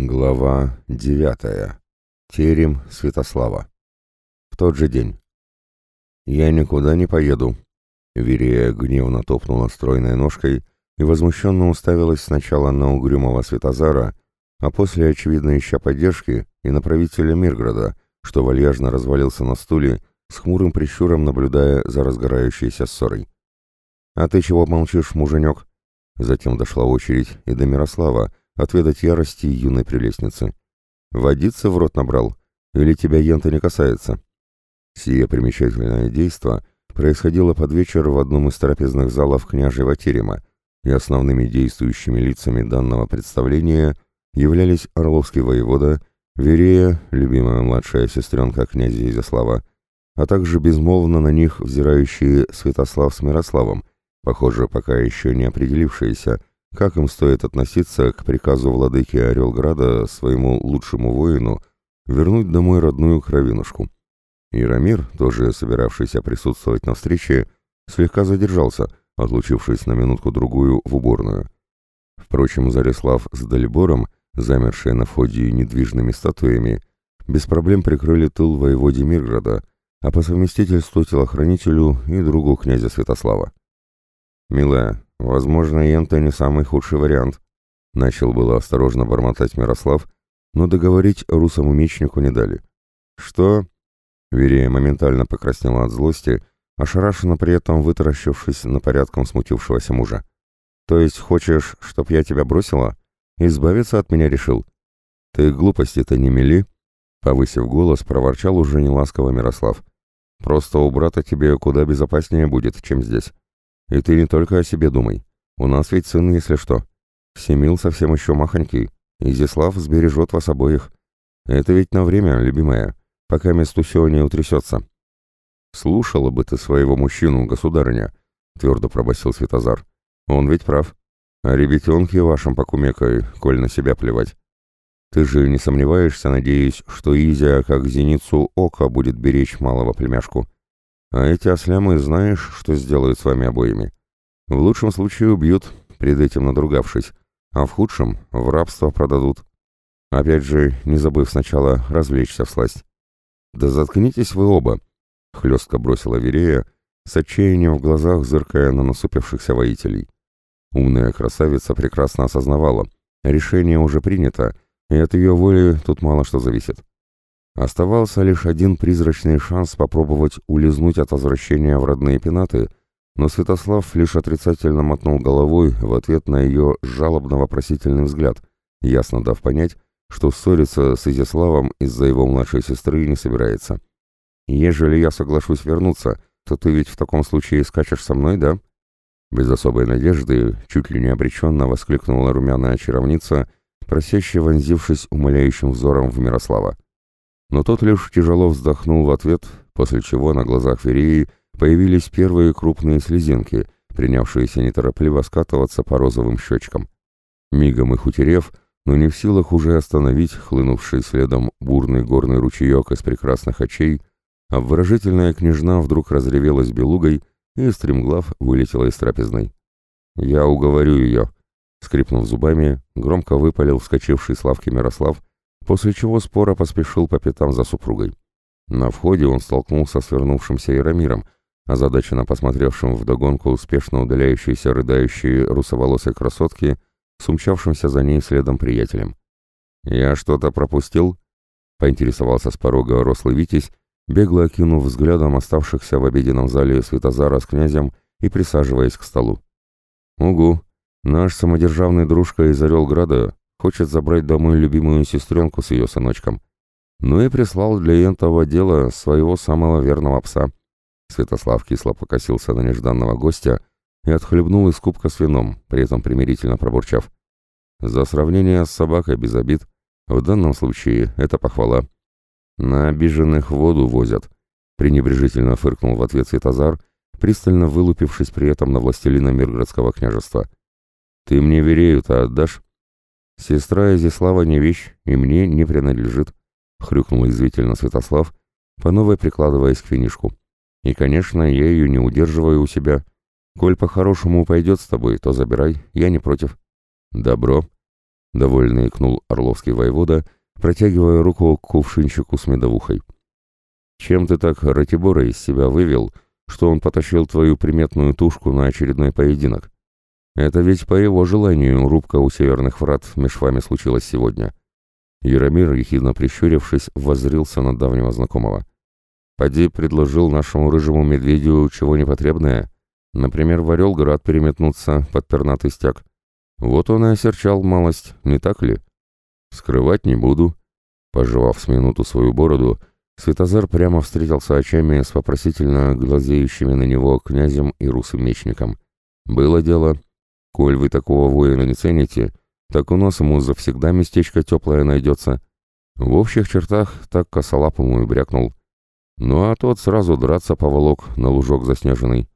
Глава девятая. Терем Святослава. В тот же день. «Я никуда не поеду». Верея гневно топнула стройной ножкой и возмущенно уставилась сначала на угрюмого Святозара, а после, очевидно, ища поддержки, и на правителя Мирграда, что вальяжно развалился на стуле, с хмурым прищуром наблюдая за разгорающейся ссорой. «А ты чего молчишь, муженек?» Затем дошла очередь и до Мирослава, отведать ярости юной прелестницы. Водиться в рот набрал? Или тебя ента не касается? Сие примечательное действо происходило под вечер в одном из трапезных залов княжьего терема, и основными действующими лицами данного представления являлись Орловский воевода, Верея, любимая младшая сестренка князя Изяслава, а также безмолвно на них взирающие Святослав с Мирославом, похоже, пока еще не определившиеся, как им стоит относиться к приказу владыки Орелграда своему лучшему воину вернуть домой родную кровинушку? Ирамир, тоже собиравшийся присутствовать на встрече, слегка задержался, отлучившись на минутку-другую в уборную. Впрочем, Зарислав с Дальбором, замершие на входе недвижными статуями, без проблем прикрыли тыл воеводе Мирграда, а по совместительству телохранителю и другу князя Святослава. «Милая, возможно, Ента не самый худший вариант», — начал было осторожно бормотать Мирослав, но договорить русому мечнику не дали. «Что?» Верея моментально покраснела от злости, ошарашенно при этом вытаращившись на порядком смутившегося мужа. «То есть хочешь, чтоб я тебя бросила? Избавиться от меня решил?» «Ты глупости-то не мели?» Повысив голос, проворчал уже неласково Мирослав. «Просто у брата тебе куда безопаснее будет, чем здесь. И ты не только о себе думай. У нас ведь сын, если что. Всемил совсем еще махонький. Изяслав сбережет вас обоих. Это ведь на время, любимая, пока месту все не утрясется. Слушала бы ты своего мужчину, государыня, твердо пробасил Светозар. Он ведь прав. А ребятенки вашим покумекай, коль на себя плевать. Ты же не сомневаешься, надеюсь, что Изя, как зеницу ока, будет беречь малого племяшку. А эти ослямы знаешь, что сделают с вами обоими? В лучшем случае убьют, перед этим надругавшись, а в худшем — в рабство продадут. Опять же, не забыв сначала развлечься в сласть. «Да заткнитесь вы оба!» — хлестко бросила Верея, с отчаянием в глазах зыркая на насупившихся воителей. Умная красавица прекрасно осознавала, решение уже принято, и от ее воли тут мало что зависит. Оставался лишь один призрачный шанс попробовать улизнуть от возвращения в родные пенаты, но Святослав лишь отрицательно мотнул головой в ответ на ее жалобно-вопросительный взгляд, ясно дав понять, что ссориться с Изяславом из-за его младшей сестры не собирается. «Ежели я соглашусь вернуться, то ты ведь в таком случае скачешь со мной, да?» Без особой надежды, чуть ли не обреченно воскликнула румяная чаровница, просяще вонзившись умоляющим взором в Мирослава. Но тот лишь тяжело вздохнул в ответ, после чего на глазах Вереи появились первые крупные слезинки, принявшиеся неторопливо скатываться по розовым щечкам. Мигом их утерев, но не в силах уже остановить хлынувший следом бурный горный ручеек из прекрасных очей, обворожительная княжна вдруг разревелась белугой и, стремглав, вылетела из трапезной. «Я уговорю ее», — скрипнув зубами, громко выпалил вскочивший с лавки Мирослав, после чего спора поспешил по пятам за супругой. На входе он столкнулся с вернувшимся Яромиром, озадаченно посмотревшим вдогонку успешно удаляющейся рыдающей русоволосой красотки, с умчавшимся за ней следом приятелем. «Я что-то пропустил?» — поинтересовался с порога рослый Витязь, бегло окинув взглядом оставшихся в обеденном зале Светозара с князем и присаживаясь к столу. «Угу, наш самодержавный дружка из Орелграда Хочет забрать домой любимую сестренку с ее сыночком. Ну и прислал для этого дела своего самого верного пса. Святослав кисло покосился на нежданного гостя и отхлебнул из кубка с вином, при этом примирительно пробурчав. За сравнение с собакой без обид, в данном случае это похвала. На обиженных воду возят, пренебрежительно фыркнул в ответ Светозар, пристально вылупившись при этом на властелина Мирградского княжества. «Ты мне Верею-то отдашь?» «Сестра Изяслава не вещь и мне не принадлежит», — хрюкнул извительно Святослав, по новой прикладываясь к финишку. «И, конечно, я ее не удерживаю у себя. Коль по-хорошему пойдет с тобой, то забирай, я не против». «Добро». — довольно икнул орловский воевода, протягивая руку к кувшинчику с медовухой. «Чем ты так Ратибора из себя вывел, что он потащил твою приметную тушку на очередной поединок? Это ведь по его желанию рубка у северных врат меж вами случилась сегодня». Яромир, ехидно прищурившись, воззрился на давнего знакомого. «Поди предложил нашему рыжему медведю чего непотребное, например, в Орелград переметнуться под пернатый стяг. Вот он и осерчал малость, не так ли? Скрывать не буду». Пожевав с минуту свою бороду, Светозар прямо встретился очами с вопросительно глазеющими на него князем и русым мечником. «Было дело. Коль вы такого воина не цените, так у нас ему завсегда местечко теплое найдется. В общих чертах так косолапому и брякнул. Ну а тот сразу драться поволок на лужок заснеженный.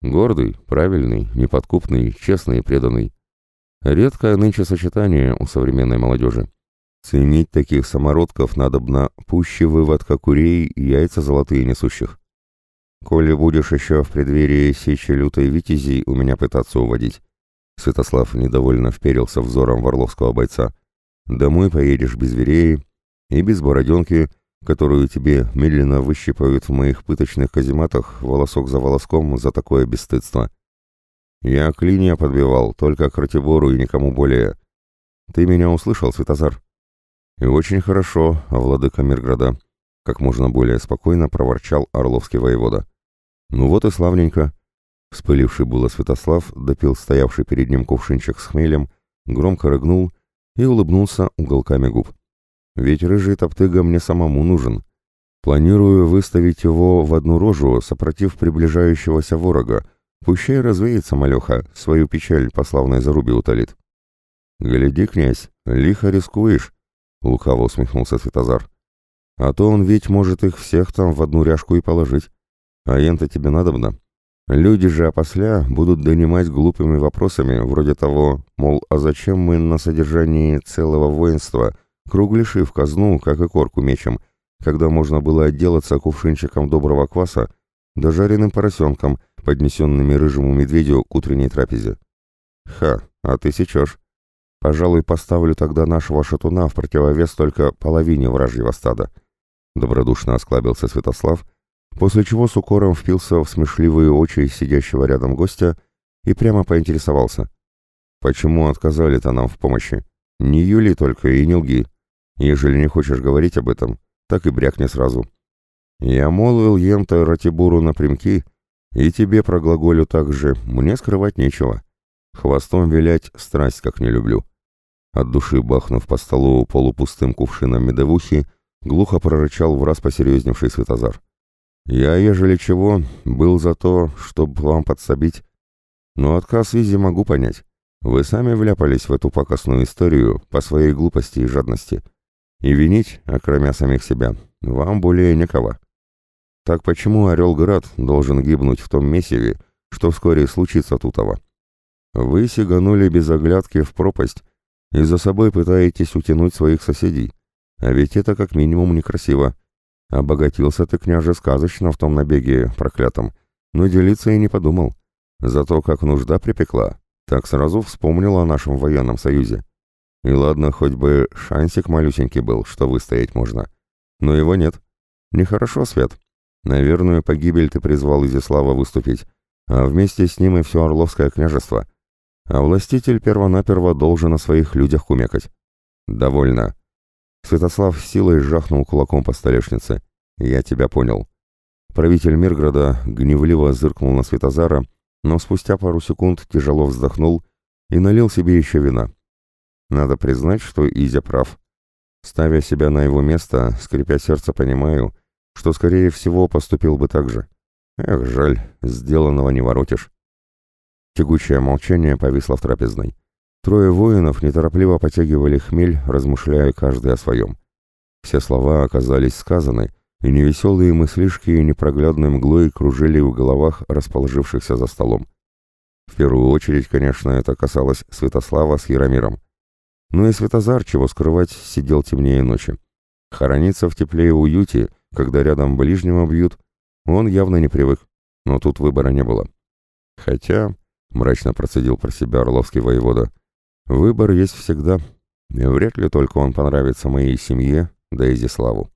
Гордый, правильный, неподкупный, честный и преданный. Редкое нынче сочетание у современной молодежи. Ценить таких самородков надобно пуще выводка курей и яйца золотые несущих. Коли будешь еще в преддверии сечи лютой витязей у меня пытаться уводить, Святослав недовольно вперился взором ворловского бойца. «Домой поедешь без вереи и без бороденки, которую тебе медленно выщипают в моих пыточных казематах волосок за волоском за такое бесстыдство. Я клинья подбивал, только к Ратибору и никому более. Ты меня услышал, Святозар?» «И очень хорошо, владыка Мирграда», — как можно более спокойно проворчал Орловский воевода. «Ну вот и славненько. Вспыливший было Святослав допил стоявший перед ним кувшинчик с хмелем, громко рыгнул и улыбнулся уголками губ. «Ведь рыжий топтыга мне самому нужен. Планирую выставить его в одну рожу, сопротив приближающегося ворога. Пущай развеется малеха, свою печаль по славной зарубе утолит». «Гляди, князь, лихо рискуешь», — лукаво усмехнулся Святозар. «А то он ведь может их всех там в одну ряжку и положить. А ента тебе надобно. Люди же опосля будут донимать глупыми вопросами, вроде того, мол, а зачем мы на содержании целого воинства круглиши в казну, как и корку мечем, когда можно было отделаться кувшинчиком доброго кваса да жареным поросенком, поднесенными рыжему медведю к утренней трапезе. Ха, а ты сечешь. Пожалуй, поставлю тогда нашего шатуна в противовес только половине вражьего стада. Добродушно осклабился Святослав, после чего с укором впился в смешливые очи сидящего рядом гостя и прямо поинтересовался. «Почему отказали-то нам в помощи? Не Юли только и не лги. Ежели не хочешь говорить об этом, так и брякни сразу». «Я молвил ем-то Ратибуру напрямки, и тебе проглаголю так же, мне скрывать нечего. Хвостом вилять страсть как не люблю». От души бахнув по столу полупустым кувшином медовухи, глухо прорычал в раз посерьезневший Светозар. Я, ежели чего, был за то, чтобы вам подсобить. Но отказ Изи могу понять. Вы сами вляпались в эту пакостную историю по своей глупости и жадности. И винить, окромя самих себя, вам более некого. Так почему Орел-Град должен гибнуть в том месиве, что вскоре случится тутово? Вы сиганули без оглядки в пропасть и за собой пытаетесь утянуть своих соседей. А ведь это как минимум некрасиво. Обогатился ты, княже, сказочно в том набеге проклятом, но делиться и не подумал. Зато как нужда припекла, так сразу вспомнил о нашем военном союзе. И ладно, хоть бы шансик малюсенький был, что выстоять можно. Но его нет. Нехорошо, Свет. На верную погибель ты призвал Изяслава выступить, а вместе с ним и все Орловское княжество. А властитель первонаперво должен о своих людях кумекать. Довольно. Святослав силой жахнул кулаком по столешнице. «Я тебя понял». Правитель Мирграда гневливо зыркнул на Светозара, но спустя пару секунд тяжело вздохнул и налил себе еще вина. Надо признать, что Изя прав. Ставя себя на его место, скрипя сердце, понимаю, что, скорее всего, поступил бы так же. Эх, жаль, сделанного не воротишь. Тягучее молчание повисло в трапезной. Трое воинов неторопливо потягивали хмель, размышляя каждый о своем. Все слова оказались сказаны, и невеселые мыслишки непроглядной мглой кружили в головах расположившихся за столом. В первую очередь, конечно, это касалось Святослава с Яромиром. Ну и Святозар, чего скрывать, сидел темнее ночи. Хорониться в тепле и уюте, когда рядом ближнего бьют, он явно не привык, но тут выбора не было. Хотя, мрачно процедил про себя Орловский воевода, Выбор есть всегда, Вряд ли только он понравится моей семье, да и Зиславу.